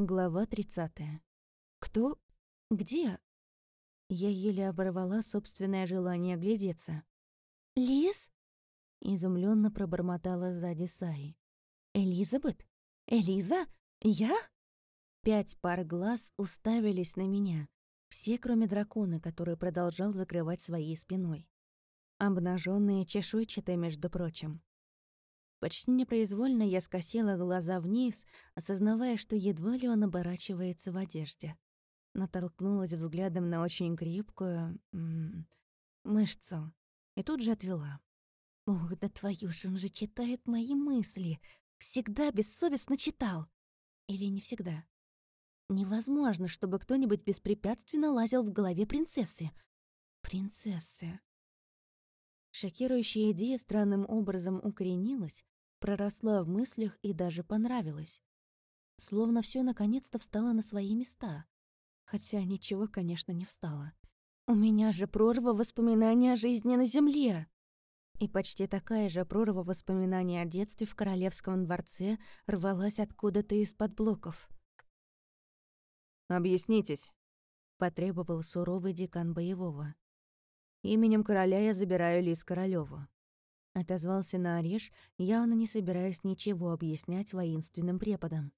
Глава 30. Кто? Где? Я еле оборвала собственное желание глядеться. «Лис?» — изумленно пробормотала сзади Саи. «Элизабет? Элиза? Я?» Пять пар глаз уставились на меня, все, кроме дракона, который продолжал закрывать своей спиной. Обнаженные чешуйчатые, между прочим. Почти непроизвольно я скосила глаза вниз, осознавая, что едва ли он оборачивается в одежде. Натолкнулась взглядом на очень крепкую... Мышцу. И тут же отвела. «Ох, да твою же, он же читает мои мысли! Всегда бессовестно читал!» Или не всегда? Невозможно, чтобы кто-нибудь беспрепятственно лазил в голове принцессы. Принцессы. Шокирующая идея странным образом укоренилась, проросла в мыслях и даже понравилась. Словно все наконец-то встало на свои места. Хотя ничего, конечно, не встало. У меня же прорва воспоминаний о жизни на Земле. И почти такая же прорва воспоминаний о детстве в Королевском дворце рвалась откуда-то из-под блоков. «Объяснитесь», — потребовал суровый декан боевого. «Именем короля я забираю Лис Королёву». Отозвался на Ореш, явно не собираясь ничего объяснять воинственным преподам.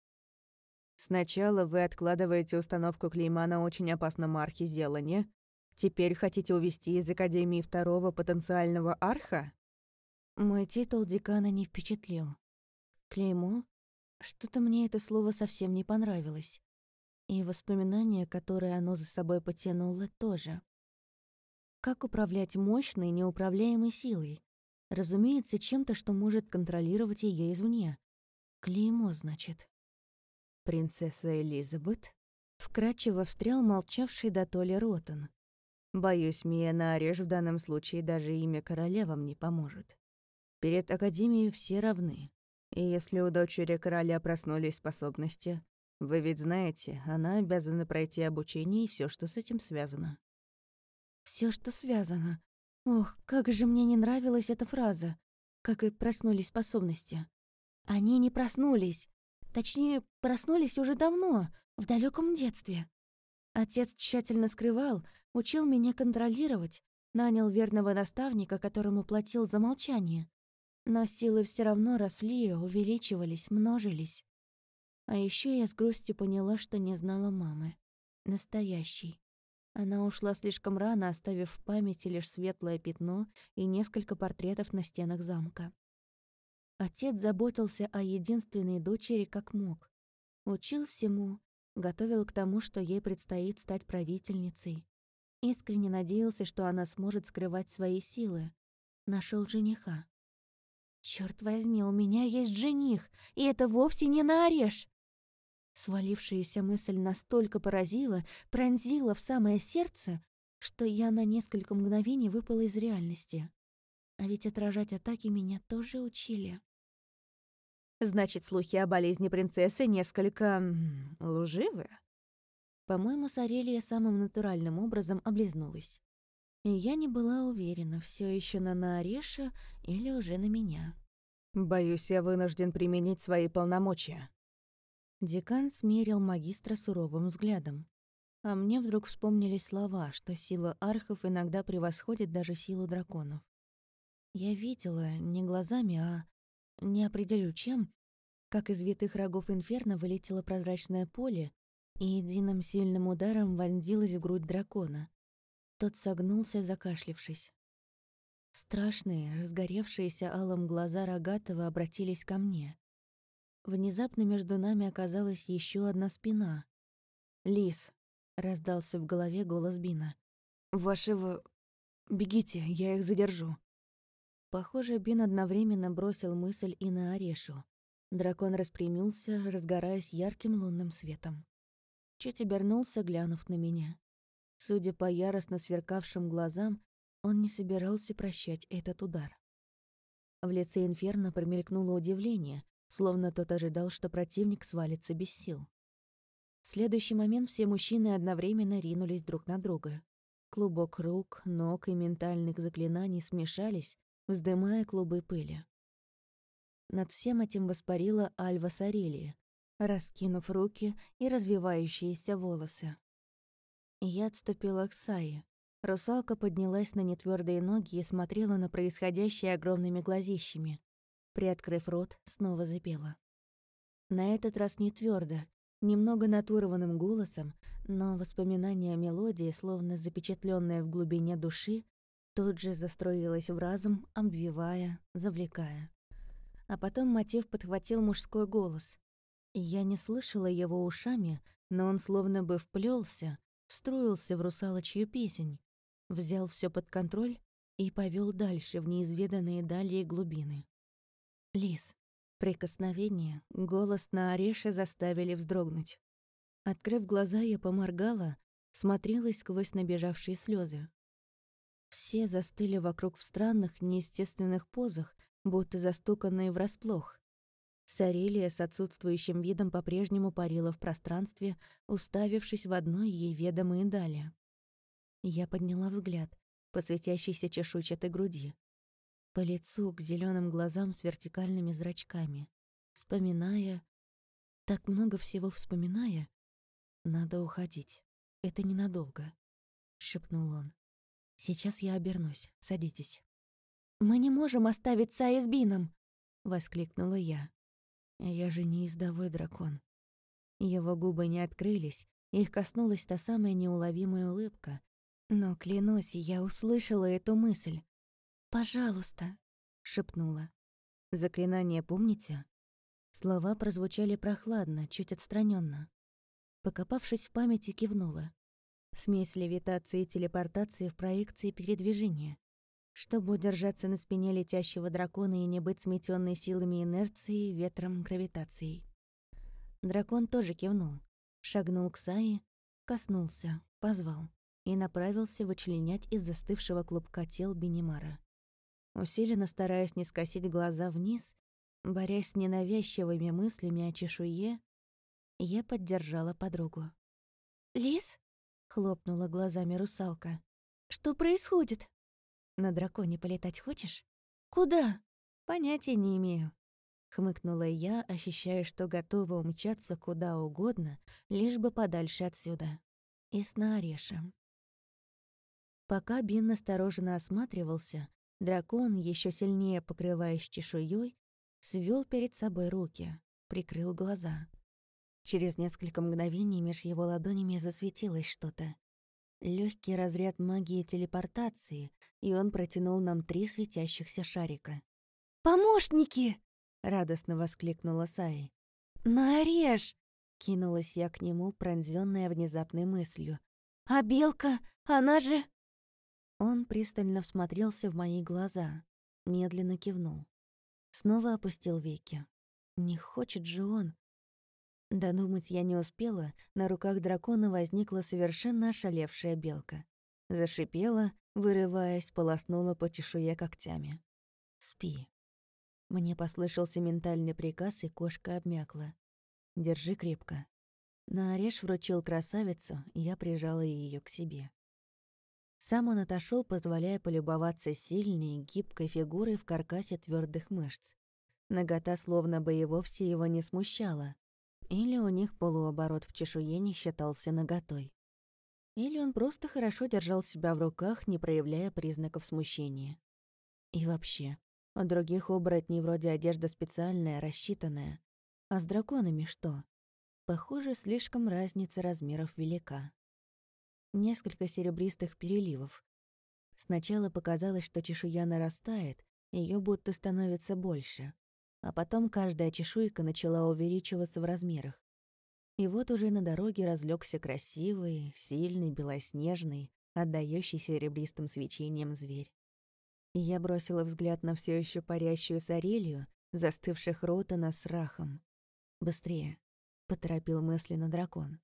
«Сначала вы откладываете установку клейма на очень опасном архе Зелане. Теперь хотите увести из Академии второго потенциального арха?» Мой титул декана не впечатлил. Клеймо? Что-то мне это слово совсем не понравилось. И воспоминания, которые оно за собой потянуло, тоже. Как управлять мощной, неуправляемой силой? Разумеется, чем-то, что может контролировать ее извне. Клеймо, значит. «Принцесса Элизабет?» Вкратчиво встрял молчавший до толи Ротан. «Боюсь, Мия Наореш в данном случае даже имя короля вам не поможет. Перед Академией все равны. И если у дочери короля проснулись способности, вы ведь знаете, она обязана пройти обучение и все, что с этим связано. Все, что связано. Ох, как же мне не нравилась эта фраза. Как и проснулись способности. Они не проснулись. Точнее, проснулись уже давно, в далеком детстве. Отец тщательно скрывал, учил меня контролировать, нанял верного наставника, которому платил за молчание. Но силы все равно росли, увеличивались, множились. А еще я с грустью поняла, что не знала мамы. Настоящей. Она ушла слишком рано, оставив в памяти лишь светлое пятно и несколько портретов на стенах замка. Отец заботился о единственной дочери как мог. Учил всему, готовил к тому, что ей предстоит стать правительницей. Искренне надеялся, что она сможет скрывать свои силы. Нашел жениха. Черт возьми, у меня есть жених, и это вовсе не на ореш. Свалившаяся мысль настолько поразила, пронзила в самое сердце, что я на несколько мгновений выпала из реальности. А ведь отражать атаки меня тоже учили. Значит, слухи о болезни принцессы несколько... лживы? По-моему, Сарелия самым натуральным образом облизнулась. И я не была уверена, все еще на Наареша или уже на меня. «Боюсь, я вынужден применить свои полномочия», Декан смерил магистра суровым взглядом. А мне вдруг вспомнились слова, что сила архов иногда превосходит даже силу драконов. Я видела не глазами, а не определю чем, как из витых рогов инферно вылетело прозрачное поле и единым сильным ударом вонзилось в грудь дракона. Тот согнулся, закашлившись. Страшные, разгоревшиеся алым глаза рогатого обратились ко мне. Внезапно между нами оказалась еще одна спина. «Лис», — раздался в голове голос Бина. «Вашего... Бегите, я их задержу». Похоже, Бин одновременно бросил мысль и на Орешу. Дракон распрямился, разгораясь ярким лунным светом. Чуть обернулся, глянув на меня. Судя по яростно сверкавшим глазам, он не собирался прощать этот удар. В лице Инферно промелькнуло удивление, словно тот ожидал, что противник свалится без сил. В следующий момент все мужчины одновременно ринулись друг на друга. Клубок рук, ног и ментальных заклинаний смешались, вздымая клубы пыли. Над всем этим воспарила Альва Сарелия, раскинув руки и развивающиеся волосы. Я отступила к Сае. Русалка поднялась на нетвёрдые ноги и смотрела на происходящее огромными глазищами. Приоткрыв рот, снова запела. На этот раз не твердо, немного натурованным голосом, но воспоминание о мелодии, словно запечатленное в глубине души, тут же застроилось в разум, обвивая, завлекая. А потом мотив подхватил мужской голос. Я не слышала его ушами, но он словно бы вплелся, встроился в русалочью песнь, взял все под контроль и повел дальше в неизведанные дали и глубины. Лис. Прикосновение, голос на ореше заставили вздрогнуть. Открыв глаза, я поморгала, смотрелась сквозь набежавшие слезы. Все застыли вокруг в странных, неестественных позах, будто застуканные врасплох. Сарелия с отсутствующим видом по-прежнему парила в пространстве, уставившись в одной ей ведомые дали. Я подняла взгляд по светящейся чешуйчатой груди, по лицу к зеленым глазам с вертикальными зрачками, вспоминая... Так много всего вспоминая. Надо уходить. Это ненадолго, — шепнул он. Сейчас я обернусь. Садитесь. «Мы не можем оставить Саи с Бином!» — воскликнула я. Я же не издовой дракон. Его губы не открылись, их коснулась та самая неуловимая улыбка. Но, клянусь, я услышала эту мысль. «Пожалуйста», — шепнула. «Заклинание помните?» Слова прозвучали прохладно, чуть отстраненно. Покопавшись в памяти, кивнула. Смесь левитации и телепортации в проекции передвижения. Чтобы удержаться на спине летящего дракона и не быть сметенной силами инерции, ветром, гравитацией. Дракон тоже кивнул. Шагнул к Сае, коснулся, позвал и направился вычленять из застывшего клубка тел Бенимара усиленно стараясь не скосить глаза вниз, борясь с ненавязчивыми мыслями о чешуе, я поддержала подругу. «Лис?» — хлопнула глазами русалка. «Что происходит?» «На драконе полетать хочешь?» «Куда?» «Понятия не имею», — хмыкнула я, ощущая, что готова умчаться куда угодно, лишь бы подальше отсюда. И с наорешем. Пока Бин настороженно осматривался, Дракон, еще сильнее покрываясь чешуей, свел перед собой руки, прикрыл глаза. Через несколько мгновений меж его ладонями засветилось что-то. Легкий разряд магии телепортации, и он протянул нам три светящихся шарика. «Помощники!» — радостно воскликнула Саи. «Нарежь!» — кинулась я к нему, пронзённая внезапной мыслью. «А белка, она же...» Он пристально всмотрелся в мои глаза, медленно кивнул. Снова опустил веки. Не хочет же он. Додумать я не успела, на руках дракона возникла совершенно ошалевшая белка. Зашипела, вырываясь, полоснула по чешуе когтями. «Спи». Мне послышался ментальный приказ, и кошка обмякла. «Держи крепко». Наореш вручил красавицу, я прижала ее к себе. Сам он отошел, позволяя полюбоваться сильной, гибкой фигурой в каркасе твердых мышц. Нагота словно бы и вовсе его не смущала. Или у них полуоборот в чешуе не считался наготой. Или он просто хорошо держал себя в руках, не проявляя признаков смущения. И вообще, у других оборотней вроде одежда специальная, рассчитанная. А с драконами что? Похоже, слишком разница размеров велика несколько серебристых переливов. Сначала показалось, что чешуя нарастает, ее будто становится больше. А потом каждая чешуйка начала увеличиваться в размерах. И вот уже на дороге разлегся красивый, сильный, белоснежный, отдающий серебристым свечением зверь. я бросила взгляд на все еще парящую сорелью, застывших Ротана с рахом. «Быстрее!» — поторопил мысленно дракон.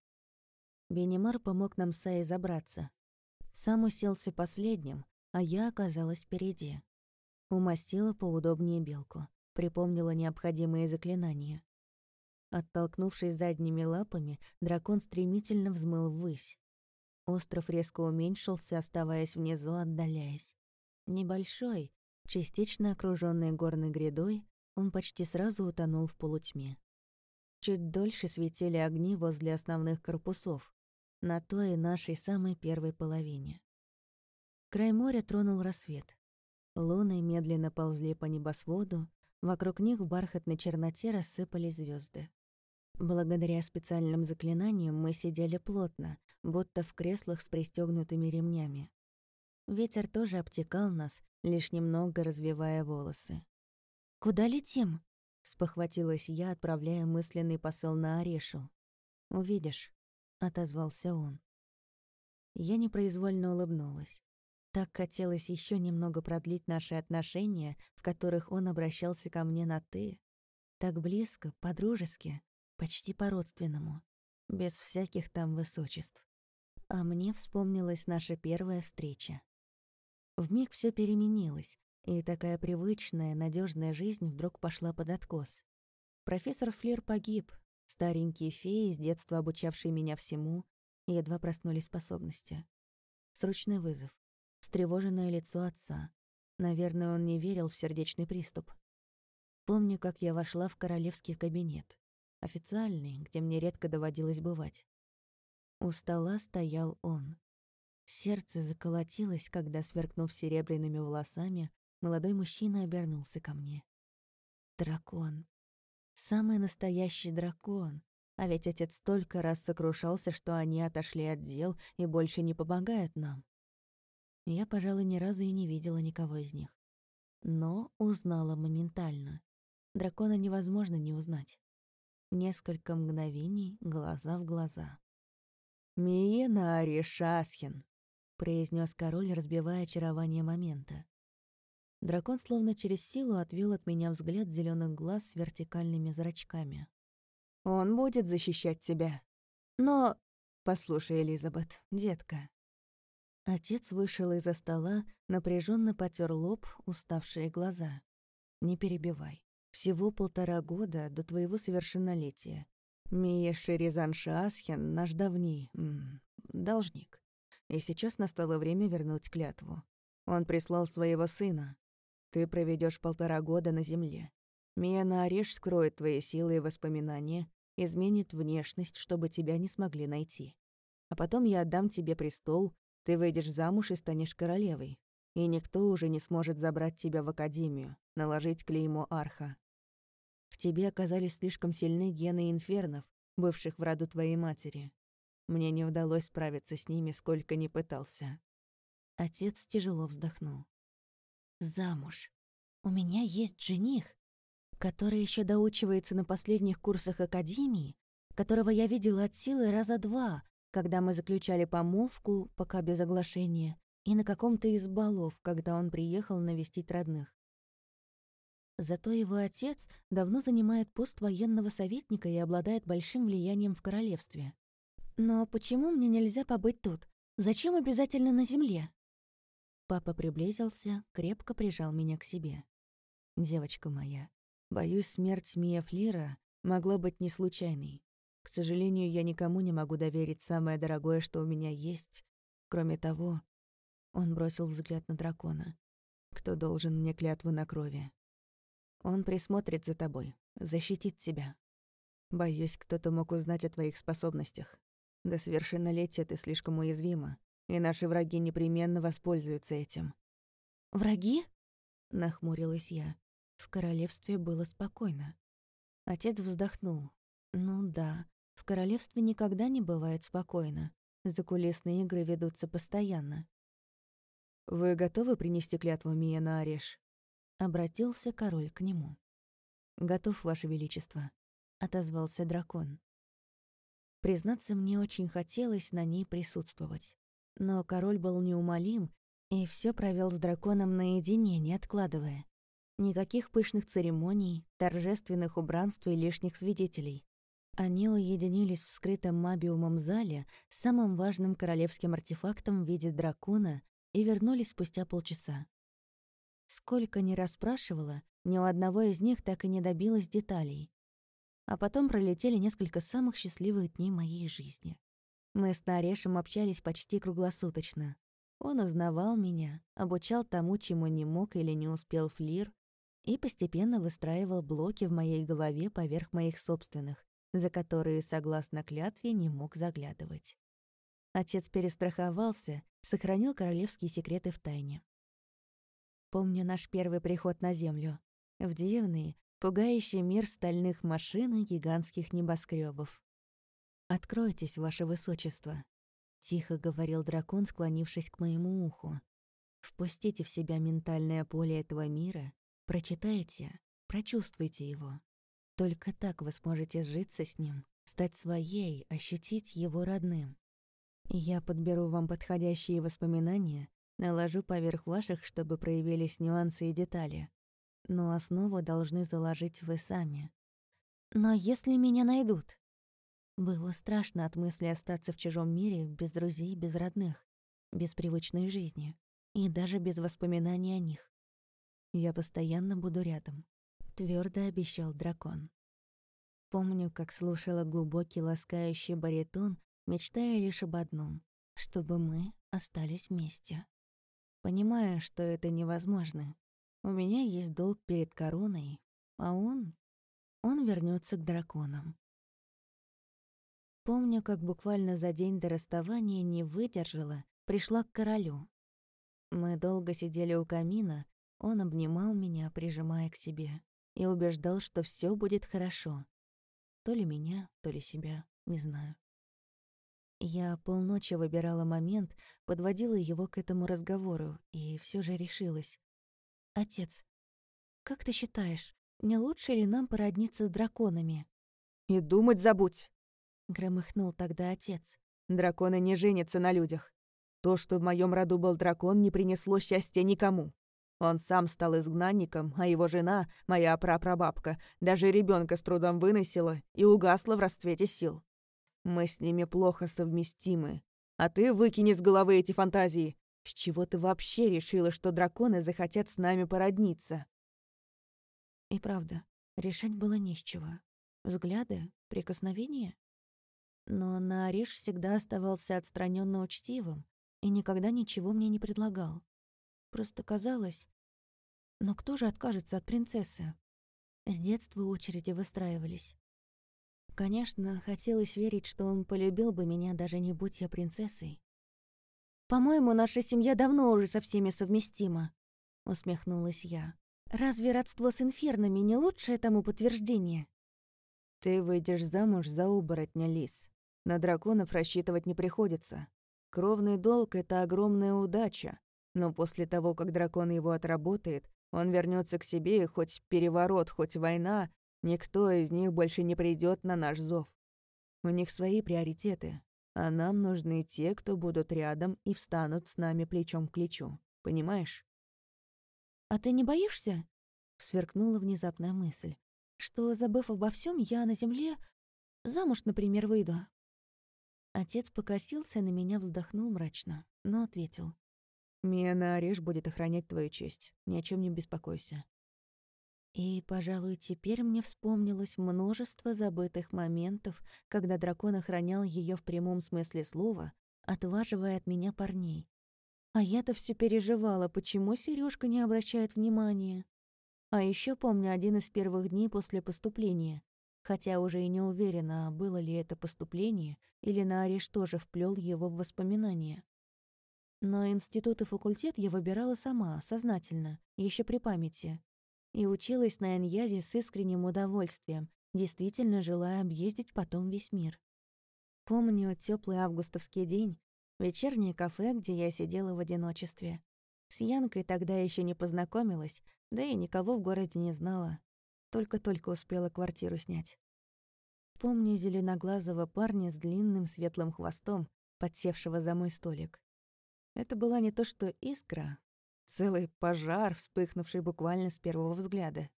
Бенемар помог нам с Аей забраться. Сам уселся последним, а я оказалась впереди. Умастила поудобнее белку, припомнила необходимые заклинания. Оттолкнувшись задними лапами, дракон стремительно взмыл ввысь. Остров резко уменьшился, оставаясь внизу, отдаляясь. Небольшой, частично окружённый горной грядой, он почти сразу утонул в полутьме. Чуть дольше светили огни возле основных корпусов, на той нашей самой первой половине. Край моря тронул рассвет. Луны медленно ползли по небосводу, вокруг них в бархатной черноте рассыпались звезды. Благодаря специальным заклинаниям мы сидели плотно, будто в креслах с пристегнутыми ремнями. Ветер тоже обтекал нас, лишь немного развивая волосы. «Куда летим?» — спохватилась я, отправляя мысленный посыл на Орешу. «Увидишь», — отозвался он. Я непроизвольно улыбнулась. Так хотелось еще немного продлить наши отношения, в которых он обращался ко мне на «ты». Так близко, по-дружески, почти по-родственному, без всяких там высочеств. А мне вспомнилась наша первая встреча. Вмиг все переменилось, и такая привычная, надежная жизнь вдруг пошла под откос. Профессор Флир погиб, старенькие феи, с детства обучавшие меня всему, едва проснулись способности. Срочный вызов. Встревоженное лицо отца. Наверное, он не верил в сердечный приступ. Помню, как я вошла в королевский кабинет официальный, где мне редко доводилось бывать. У стола стоял он. Сердце заколотилось, когда, сверкнув серебряными волосами, молодой мужчина обернулся ко мне. Дракон. Самый настоящий дракон. А ведь отец столько раз сокрушался, что они отошли от дел и больше не помогают нам. Я, пожалуй, ни разу и не видела никого из них. Но узнала моментально. Дракона невозможно не узнать. Несколько мгновений глаза в глаза. «Миенари Шасхин», — произнес король, разбивая очарование момента. Дракон словно через силу отвел от меня взгляд зеленых глаз с вертикальными зрачками. «Он будет защищать тебя. Но... Послушай, Элизабет, детка». Отец вышел из-за стола, напряженно потер лоб, уставшие глаза. «Не перебивай. Всего полтора года до твоего совершеннолетия. Мия Шеризан Шаасхен — наш давний... М, должник. И сейчас настало время вернуть клятву. Он прислал своего сына. Ты проведешь полтора года на земле. Мия Наореш скроет твои силы и воспоминания, изменит внешность, чтобы тебя не смогли найти. А потом я отдам тебе престол, ты выйдешь замуж и станешь королевой. И никто уже не сможет забрать тебя в академию, наложить клеймо арха. В тебе оказались слишком сильны гены инфернов, бывших в роду твоей матери. Мне не удалось справиться с ними, сколько ни пытался. Отец тяжело вздохнул. Замуж. У меня есть жених, который еще доучивается на последних курсах академии, которого я видела от силы раза два, когда мы заключали помолвку, пока без оглашения, и на каком-то из балов, когда он приехал навестить родных. Зато его отец давно занимает пост военного советника и обладает большим влиянием в королевстве. Но почему мне нельзя побыть тут? Зачем обязательно на земле? Папа приблизился, крепко прижал меня к себе. Девочка моя, боюсь, смерть Мия Флира могла быть не случайной. К сожалению, я никому не могу доверить самое дорогое, что у меня есть. Кроме того, он бросил взгляд на дракона. Кто должен мне клятву на крови? Он присмотрит за тобой, защитит тебя. Боюсь, кто-то мог узнать о твоих способностях. До совершеннолетия ты слишком уязвима, и наши враги непременно воспользуются этим». «Враги?» — нахмурилась я. В королевстве было спокойно. Отец вздохнул. «Ну да, в королевстве никогда не бывает спокойно. Закулисные игры ведутся постоянно». «Вы готовы принести клятву Мия на Ореш?» Обратился король к нему. «Готов, Ваше Величество», — отозвался дракон. Признаться, мне очень хотелось на ней присутствовать. Но король был неумолим и все провел с драконом наедине, не откладывая. Никаких пышных церемоний, торжественных убранств и лишних свидетелей. Они уединились в скрытом мабиумом зале с самым важным королевским артефактом в виде дракона и вернулись спустя полчаса. Сколько ни расспрашивала, ни у одного из них так и не добилась деталей. А потом пролетели несколько самых счастливых дней моей жизни. Мы с Нарешем общались почти круглосуточно. Он узнавал меня, обучал тому, чему не мог или не успел Флир, и постепенно выстраивал блоки в моей голове поверх моих собственных, за которые, согласно клятве, не мог заглядывать. Отец перестраховался, сохранил королевские секреты в тайне. Помню наш первый приход на Землю. В дивный, пугающий мир стальных машин и гигантских небоскребов. «Откройтесь, ваше высочество», — тихо говорил дракон, склонившись к моему уху. «Впустите в себя ментальное поле этого мира, прочитайте, прочувствуйте его. Только так вы сможете сжиться с ним, стать своей, ощутить его родным. Я подберу вам подходящие воспоминания, наложу поверх ваших, чтобы проявились нюансы и детали. Но основу должны заложить вы сами. Но если меня найдут? Было страшно от мысли остаться в чужом мире, без друзей, без родных, без привычной жизни и даже без воспоминаний о них. Я постоянно буду рядом, твердо обещал дракон. Помню, как слушала глубокий ласкающий баритон мечтая лишь об одном — чтобы мы остались вместе. Понимая, что это невозможно, у меня есть долг перед короной, а он... он вернется к драконам. Помню, как буквально за день до расставания не выдержала, пришла к королю. Мы долго сидели у камина, он обнимал меня, прижимая к себе, и убеждал, что все будет хорошо. То ли меня, то ли себя, не знаю. Я полночи выбирала момент, подводила его к этому разговору и все же решилась. «Отец, как ты считаешь, не лучше ли нам породниться с драконами?» «И думать забудь!» — громыхнул тогда отец. «Драконы не женятся на людях. То, что в моем роду был дракон, не принесло счастья никому. Он сам стал изгнанником, а его жена, моя прапрабабка, даже ребенка с трудом выносила и угасла в расцвете сил. Мы с ними плохо совместимы. А ты выкини с головы эти фантазии. С чего ты вообще решила, что драконы захотят с нами породниться? И правда, решать было не с чего. Взгляды, прикосновения. Но Нариш всегда оставался отстраненно учтивым и никогда ничего мне не предлагал. Просто казалось... Но кто же откажется от принцессы? С детства очереди выстраивались. Конечно, хотелось верить, что он полюбил бы меня, даже не будь я принцессой. «По-моему, наша семья давно уже со всеми совместима», — усмехнулась я. «Разве родство с инфернами не лучшее тому подтверждение?» «Ты выйдешь замуж за оборотня, Лис. На драконов рассчитывать не приходится. Кровный долг — это огромная удача. Но после того, как дракон его отработает, он вернется к себе, и хоть переворот, хоть война, Никто из них больше не придет на наш зов. У них свои приоритеты, а нам нужны те, кто будут рядом и встанут с нами плечом к плечу. Понимаешь? «А ты не боишься?» — сверкнула внезапная мысль. «Что, забыв обо всем, я на земле замуж, например, выйду?» Отец покосился на меня, вздохнул мрачно, но ответил. «Миана Ореш будет охранять твою честь. Ни о чем не беспокойся. И, пожалуй, теперь мне вспомнилось множество забытых моментов, когда дракон охранял ее в прямом смысле слова, отваживая от меня парней. А я-то все переживала, почему Сережка не обращает внимания. А еще помню один из первых дней после поступления, хотя уже и не уверена, было ли это поступление, или Нариш тоже вплел его в воспоминания. Но институт и факультет я выбирала сама, сознательно, еще при памяти, и училась на Эньязе с искренним удовольствием, действительно желая объездить потом весь мир. Помню теплый августовский день, вечернее кафе, где я сидела в одиночестве. С Янкой тогда еще не познакомилась, да и никого в городе не знала. Только-только успела квартиру снять. Помню зеленоглазого парня с длинным светлым хвостом, подсевшего за мой столик. Это была не то что искра, Целый пожар, вспыхнувший буквально с первого взгляда.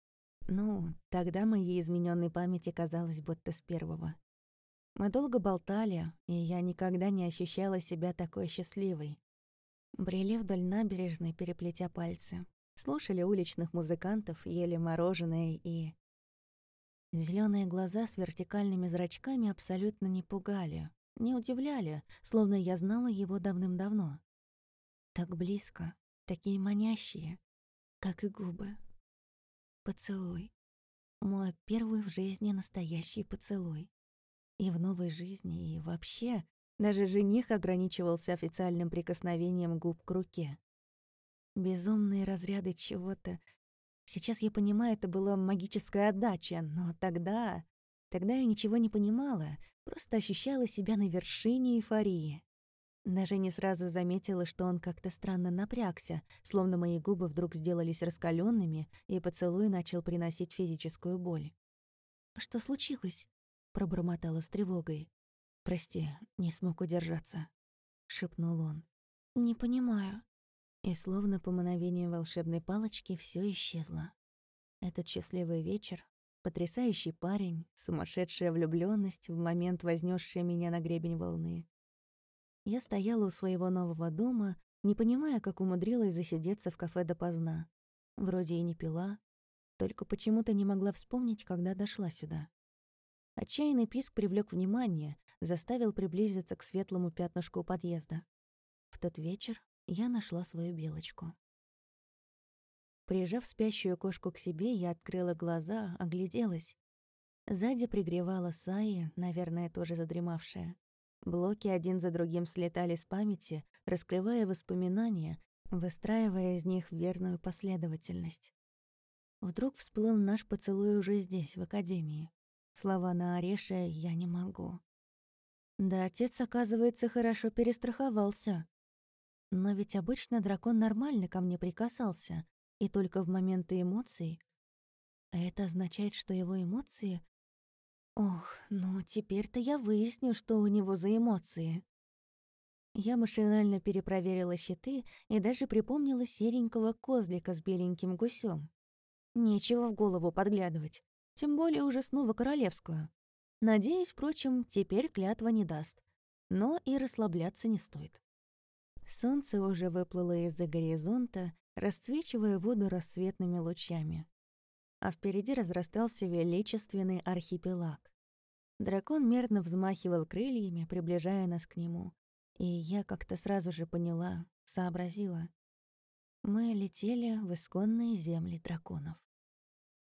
Ну, тогда моей измененной памяти казалось, будто с первого. Мы долго болтали, и я никогда не ощущала себя такой счастливой. Брели вдоль набережной, переплетя пальцы. Слушали уличных музыкантов, ели мороженое и... Зеленые глаза с вертикальными зрачками абсолютно не пугали, не удивляли, словно я знала его давным-давно. Так близко, такие манящие, как и губы. Поцелуй. Мой первый в жизни настоящий поцелуй. И в новой жизни, и вообще. Даже жених ограничивался официальным прикосновением губ к руке. Безумные разряды чего-то. Сейчас я понимаю, это была магическая отдача, но тогда... Тогда я ничего не понимала, просто ощущала себя на вершине эйфории. Даже не сразу заметила, что он как-то странно напрягся, словно мои губы вдруг сделались раскаленными, и поцелуй начал приносить физическую боль. «Что случилось?» — пробормотала с тревогой. «Прости, не смог удержаться», — шепнул он. «Не понимаю». И словно по мановению волшебной палочки все исчезло. Этот счастливый вечер, потрясающий парень, сумасшедшая влюбленность в момент вознесшая меня на гребень волны. Я стояла у своего нового дома, не понимая, как умудрилась засидеться в кафе допоздна. Вроде и не пила, только почему-то не могла вспомнить, когда дошла сюда. Отчаянный писк привлек внимание, заставил приблизиться к светлому пятнышку подъезда. В тот вечер я нашла свою белочку. Прижав спящую кошку к себе, я открыла глаза, огляделась. Сзади пригревала Саи, наверное, тоже задремавшая. Блоки один за другим слетали с памяти, раскрывая воспоминания, выстраивая из них верную последовательность. Вдруг всплыл наш поцелуй уже здесь, в академии. Слова на ореше «я не могу». Да, отец, оказывается, хорошо перестраховался. Но ведь обычно дракон нормально ко мне прикасался, и только в моменты эмоций. А это означает, что его эмоции... Ох, ну теперь-то я выясню, что у него за эмоции. Я машинально перепроверила щиты и даже припомнила серенького козлика с беленьким гусем. Нечего в голову подглядывать, тем более уже снова королевскую. Надеюсь, впрочем, теперь клятва не даст. Но и расслабляться не стоит. Солнце уже выплыло из-за горизонта, расцвечивая воду рассветными лучами. А впереди разрастался величественный архипелаг. Дракон мерно взмахивал крыльями, приближая нас к нему. И я как-то сразу же поняла, сообразила. Мы летели в исконные земли драконов.